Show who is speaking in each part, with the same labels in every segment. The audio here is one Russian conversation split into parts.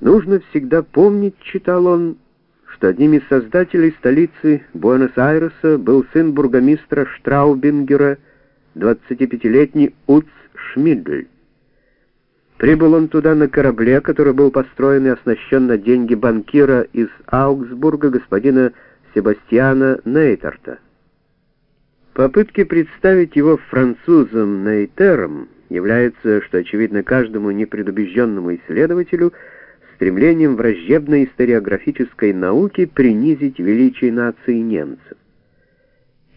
Speaker 1: Нужно всегда помнить, читал он, что одним из создателей столицы Буэнос-Айреса был сын бургомистра Штраубингера, 25-летний Уц Шмидль. Прибыл он туда на корабле, который был построен и оснащен на деньги банкира из Аугсбурга господина Себастьяна Нейтерта. Попытки представить его французом Нейтером являются, что очевидно каждому непредубежденному исследователю, стремлением враждебной историографической науки принизить величие нации немцев.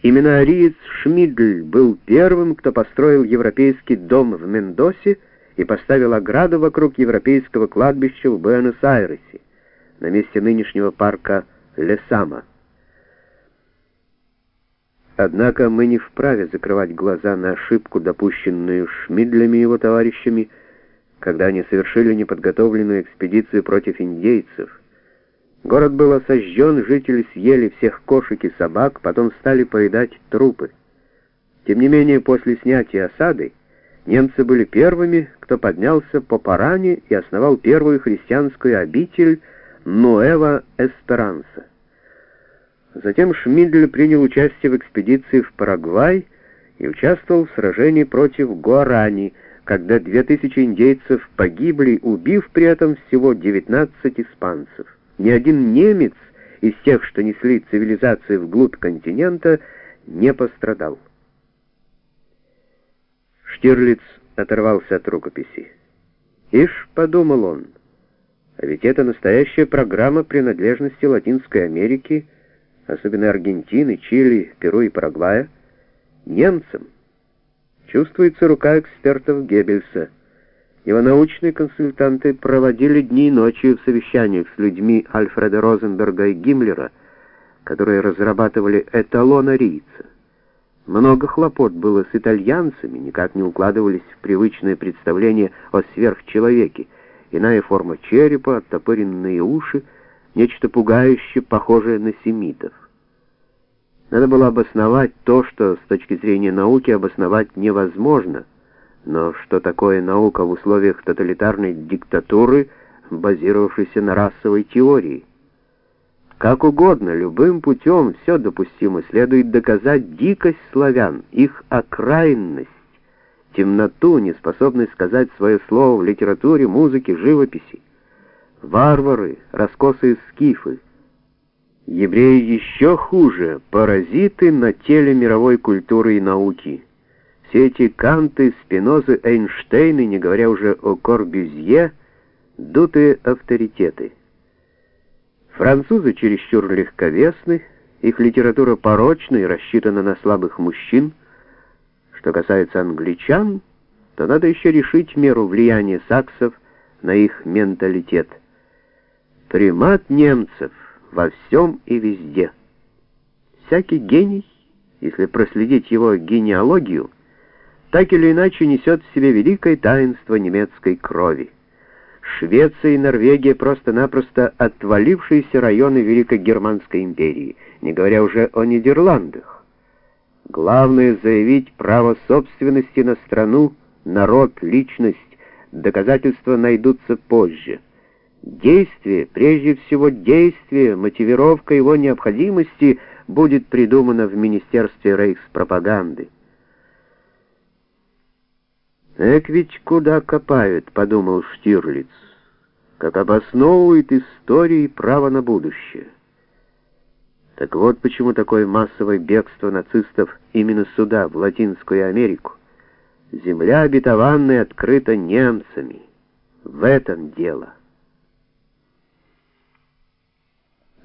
Speaker 1: Именно ариец Шмидль был первым, кто построил европейский дом в Мендосе и поставил ограду вокруг европейского кладбища в Буэнос-Айресе, на месте нынешнего парка Лесама. Однако мы не вправе закрывать глаза на ошибку, допущенную Шмидлями и его товарищами, когда они совершили неподготовленную экспедицию против индейцев. Город был осажден, жители съели всех кошек и собак, потом стали поедать трупы. Тем не менее, после снятия осады, немцы были первыми, кто поднялся по Паране и основал первую христианскую обитель Нуэва Эсперанса. Затем Шмидль принял участие в экспедиции в Парагвай и участвовал в сражении против Гуарани, когда 2000 индейцев погибли, убив при этом всего 19 испанцев. Ни один немец из тех, что несли цивилизацию вглубь континента, не пострадал. Штирлиц оторвался от рукописи. «Ишь», — подумал он, — «а ведь это настоящая программа принадлежности Латинской Америки — особенно Аргентины, Чили, Перу и Парагвая, немцам. Чувствуется рука экспертов Геббельса. Его научные консультанты проводили дни и ночи в совещаниях с людьми Альфреда Розенберга и Гиммлера, которые разрабатывали эталон арийца. Много хлопот было с итальянцами, никак не укладывались в привычное представление о сверхчеловеке. Иная форма черепа, оттопыренные уши, нечто пугающее, похожее на семитов. Надо было обосновать то, что с точки зрения науки обосновать невозможно, но что такое наука в условиях тоталитарной диктатуры, базировавшейся на расовой теории. Как угодно, любым путем все допустимо, следует доказать дикость славян, их окраинность, темноту, неспособность сказать свое слово в литературе, музыке, живописи. Варвары, раскосые скифы, Евреи еще хуже, паразиты на теле мировой культуры и науки. Все эти Канты, Спинозы, Эйнштейны, не говоря уже о Корбюзье, дутые авторитеты. Французы чересчур легковесны, их литература порочна и рассчитана на слабых мужчин. Что касается англичан, то надо еще решить меру влияния саксов на их менталитет. Примат немцев — во всем и везде. Всякий гений, если проследить его генеалогию, так или иначе несет в себе великое таинство немецкой крови. Швеция и Норвегия просто-напросто отвалившиеся районы Великой Германской империи, не говоря уже о Нидерландах. Главное заявить право собственности на страну, народ, личность, доказательства найдутся позже. Действие, прежде всего действие, мотивировка его необходимости будет придумана в Министерстве рейхспропаганды. «Эк ведь куда копают», — подумал Штирлиц, «как обосновывает истории право на будущее». Так вот почему такое массовое бегство нацистов именно сюда, в Латинскую Америку. Земля обетованная открыта немцами. В этом дело.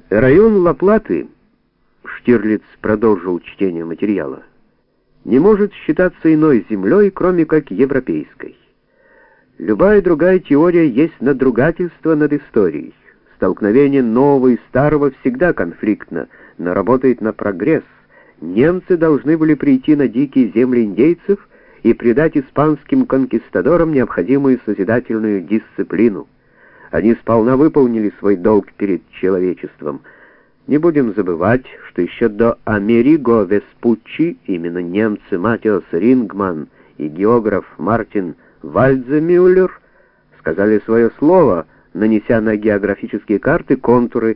Speaker 1: Район Лаплаты, Штирлиц продолжил чтение материала, не может считаться иной землей, кроме как европейской. Любая другая теория есть надругательство над историей. Столкновение нового и старого всегда конфликтно, но работает на прогресс. Немцы должны были прийти на дикие земли индейцев и придать испанским конкистадорам необходимую созидательную дисциплину. Они сполна выполнили свой долг перед человечеством. Не будем забывать, что еще до Америго Веспуччи именно немцы Матиас Рингман и географ Мартин Вальдземюллер сказали свое слово нанеся на географические карты контуры